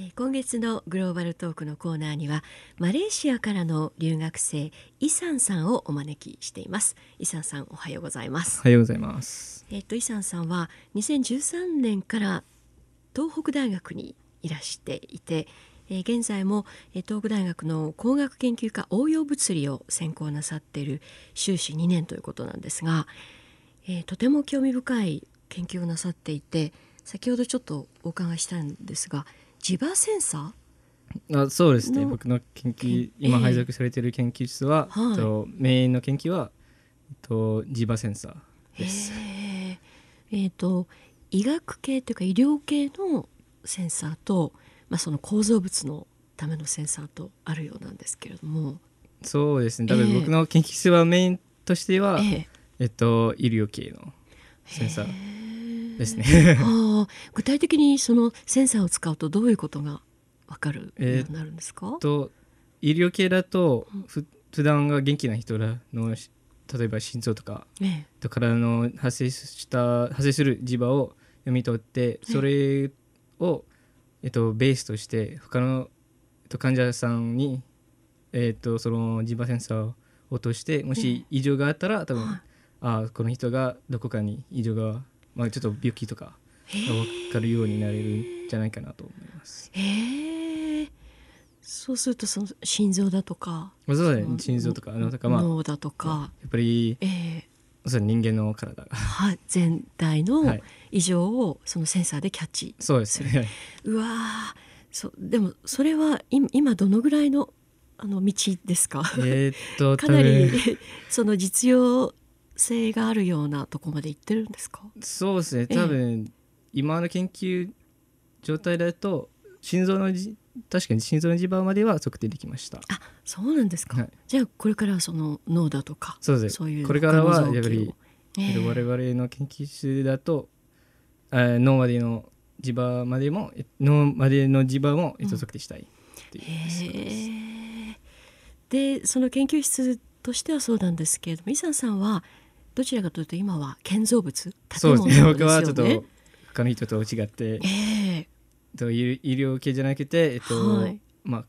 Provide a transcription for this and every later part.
えー今月のグローバルトークのコーナーにはマレーシアからの留学生イサンさんをお招きしていますイサンさんおはようございますおはようございます。えっ、とイサンさんは2013年から東北大学にいらしていて、えー現在も、えー東北大学の工学研究科応用物理を専攻なさっている修士2年ということなんですが、えーとても興味深い研究をなさっていて先ほどちょっとお伺いしたんですが磁場センサー？あそうですね。の僕の研け究今配属されている研究室は、はい。えっとメインの研究はえっと磁場センサーです。え。ーと医学系というか医療系のセンサーと、まあ、その構造物のためのセンサーとあるようなんですけれども、そうですね。多ええ。分僕の研究室はメインとしては、ええ。っと医療系のセンサー。ーですね。具体的にそのセンサーを使うとどういうことがわかるようえーになるんですか、と医療系だとふ普段が元気な人らのし例えば心臓とかええ。とからの発生した発生する磁場を読み取ってそれを、えっと、ベースとして他の、えっと、患者さんに、えっと、その磁場センサーを落としてもし異常があったら多分、はいああこの人がどこかに異常が、まあ、ちょっと病気とかが分かるようになれるんじゃないかなと思います。へえそうするとその心臓だとか。まあ、そうだね。心臓とか脳とか、まあ、や脳だとか、っぱりええ。そう人間の体が。はい、全体のはい。異常をそのセンサーでキャッチ、そうですね。うわー。そでもそれは今今どのぐらいのあの道ですか？えーっと かなり その実用性があるようなとこまで行ってるんですか？そうですね。ええ。多分、今の研究状態だと心臓のじ確かに心臓の磁場までは測定できました。あそうなんですか、はい。じゃあこれからはその脳だとかそうです。そういうこれからはやっぱりええ。我々の研究室だと、えー脳までの磁場までもえ脳までの磁場も、えっと、測定したいっていうそうです。へえ。でその研究室としてはそうなんですけれどもイサンさんはどちらかというと今は建造物そうですね。僕はちょっと他の人と違って、ええ。えっと、医医療系じゃなくて、えっとはい。まあ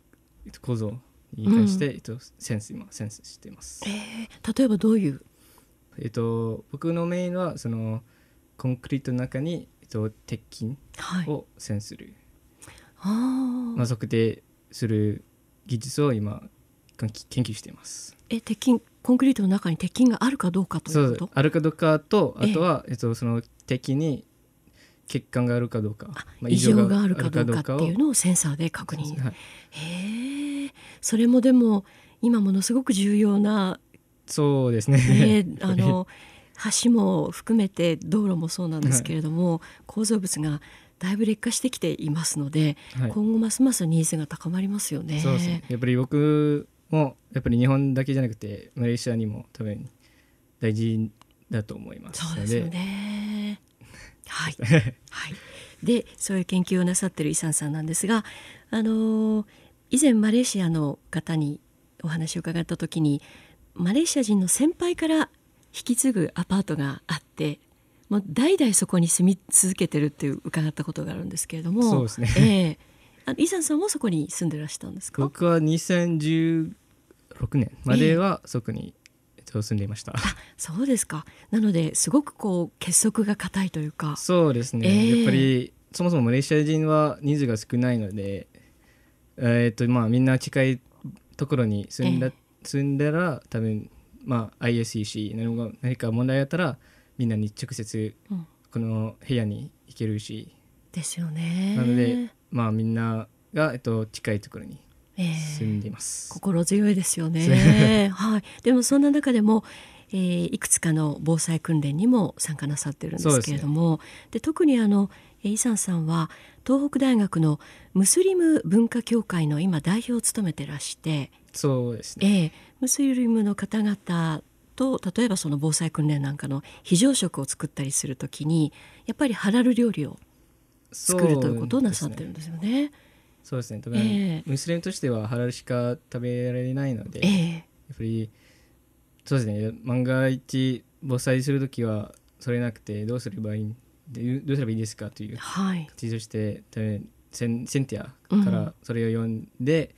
えっと、構造に関して、えっと、センス今センスしています。ええ。例えばどういう？えっと、僕のメインはそのコンクリートの中に、えっと、鉄筋はい。をセンする、ああまあ、測定する技術を今研究研究しています。え鉄筋コンクリートの中に鉄筋があるかどうかとそいううことあるかどうかとええ。あとは、えっと、その鉄筋に血管があるかどうか、まあ異常があるかどうかっていうをのをセンサーで確認。はい。へえ。それもでも今ものすごく重要な、そうですね。ね、あの橋も含めて道路もそうなんですけれども、構造物がだいぶ劣化してきていますので、はい。今後ますますニーズが高まりますよね。そうですね。やっぱり僕もやっぱり日本だけじゃなくてマレーシアにも多分大事だと思いますのそうですよね。はい、はい、でそういう研究をなさってるイサンさんなんですが、あのー以前マレーシアの方にお話を伺った時にマレーシア人の先輩から引き継ぐアパートがあってもう代々そこに住み続けてるっていう伺ったことがあるんですけれどもそうですね。ええあのイサンさんもそこに住んでらしたんですか？僕は2016年まではそこに、えっと、住んでいました。そうですか。なのですごくこう結束が固いというか。そうですね、ええ。やっぱりそもそもマレーシア人は人数が少ないので、えーっとまあ、みんな近いところに住んだ、え住んだら多分、まあ、ISE 何か何か問題あったらみんなに直接うん。この部屋に行けるし、ですよね。なので、まあ、みんなが、えっと、近いところにええ。住んでいます。心強いですよね。はい。でもそんな中でも、えーいくつかの防災訓練にも参加なさってるんですけれども、で,、特にあのえーイサンさんは東北大学のムスリム文化協会の今代表を務めてらして、そうですね。えームスリムの方々と例えばその防災訓練なんかの非常食を作ったりするときにやっぱりハラル料理を作るということをなさってるんですよね。そうですね。多分、ええ。ムスリムとしてはハラルしか食べられないので、えやえっぱりそうですね。万が一防災する時はそれなくてどうすればいいでどうすればいいですかというはい。形として多分センセンティアからそれを読んで、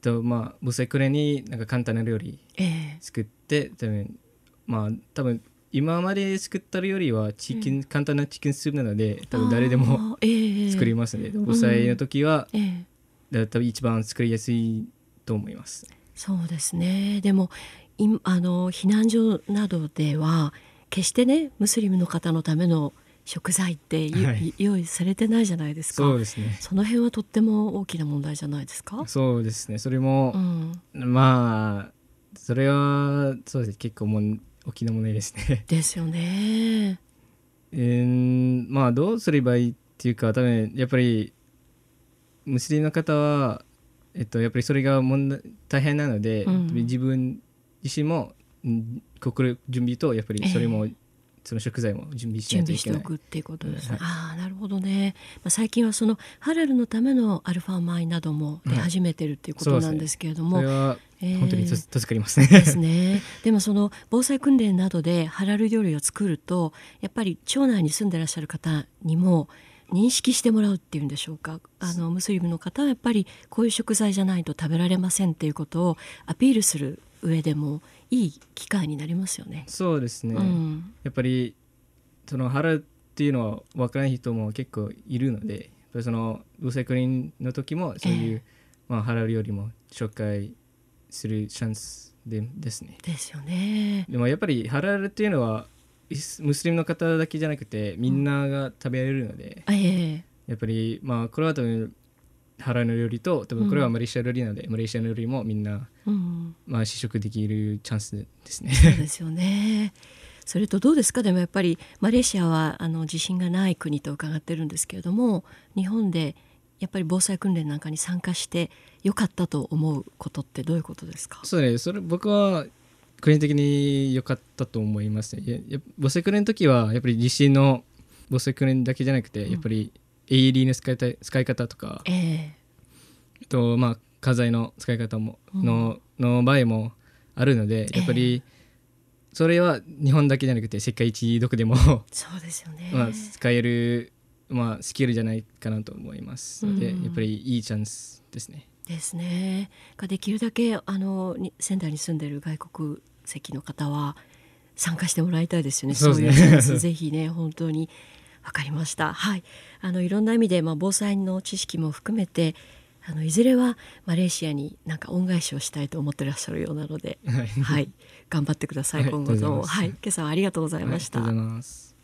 とまあ防災クレになんか簡単な料理ええ。作って多分まあ多分今まで作ったよりはチキン、簡単なチキンスープなので多分誰でもええ。作りますね、防災の時は、ええ。だ多分一番作りやすいと思います。そうですね。でもいあの避難所などでは決してねムスリムの方のための食材ってゆ、はい。用意されてないじゃないですか。そうですね。その辺はとっても大きな問題じゃないですか？そうですね。それもう、ん、まあそれはそうですね。結構もう大きな問題ですねですよね。うーんまあどうすればいいっていうか多分やっぱりムスリムの方はえっとやっぱりそれが問題大変なので、うん。自分自身もうん心準備とやっぱりそれも、その食材も準備しいといけない。備しておくっていうことですね。はい。ああなるほどね。まあ、最近はそのハラルのためのアルファ米なども出始めてるっていうことなんですけれども、それはえー本当に助助かりますね、ですね。でもその防災訓練などでハラル料理を作るとやっぱり町内に住んでらっしゃる方にも認識してもらうっていうんでしょうか。あのムスリムの方はやっぱりこういう食材じゃないと食べられませんっていうことをアピールする上でもいい機会になりますよね。そうですね、うん、やっぱりその払うっていうのは分からない人も結構いるのでその防災クリーンの時もそういう、えまあ、払うよりも紹介するチャンスでですねですよね。でもやっぱりハラルっていうのはイスムスリムの方だけじゃなくてみんなが食べられるので、あええやっぱりまあこれは多分ハラルの料理と多分これはマレーシア料理なので、マレーシアの料理もみんな、うん、まあ、試食できるチャンスですね。そうですよね。それとどうですか？でもやっぱりマレーシアはあの地震がない国と伺ってるんですけれども日本でやっぱり防災訓練なんかに参加してよかったと思うことってどういうことですか？そうね、それ僕は個人的に良かったと思いますね。防災訓練の時はやっぱり地震の防災訓練だけじゃなくて、やっぱり AED の使いたい使い方とか、ええ。あとまあ家財の使い方もの,、の場合もあるので、やっぱりそれは日本だけじゃなくて世界一どこでもそうですよね。まあ使えるまあスキルじゃないかなと思いますので、うんやっぱりいいチャンスですね。ですね。ができるだけあのに仙台に住んでる外国籍の方は参加してもらいたいですよね。そうねいうチャンスぜひね本当にわかりました。はい。あのいろんな意味でまあ防災の知識も含めてあのいずれはマレーシアになんか恩返しをしたいと思ってらっしゃるようなので、はいはい、頑張ってください。はい今後ともありがとうございますはい。今朝はありがとうございました。はい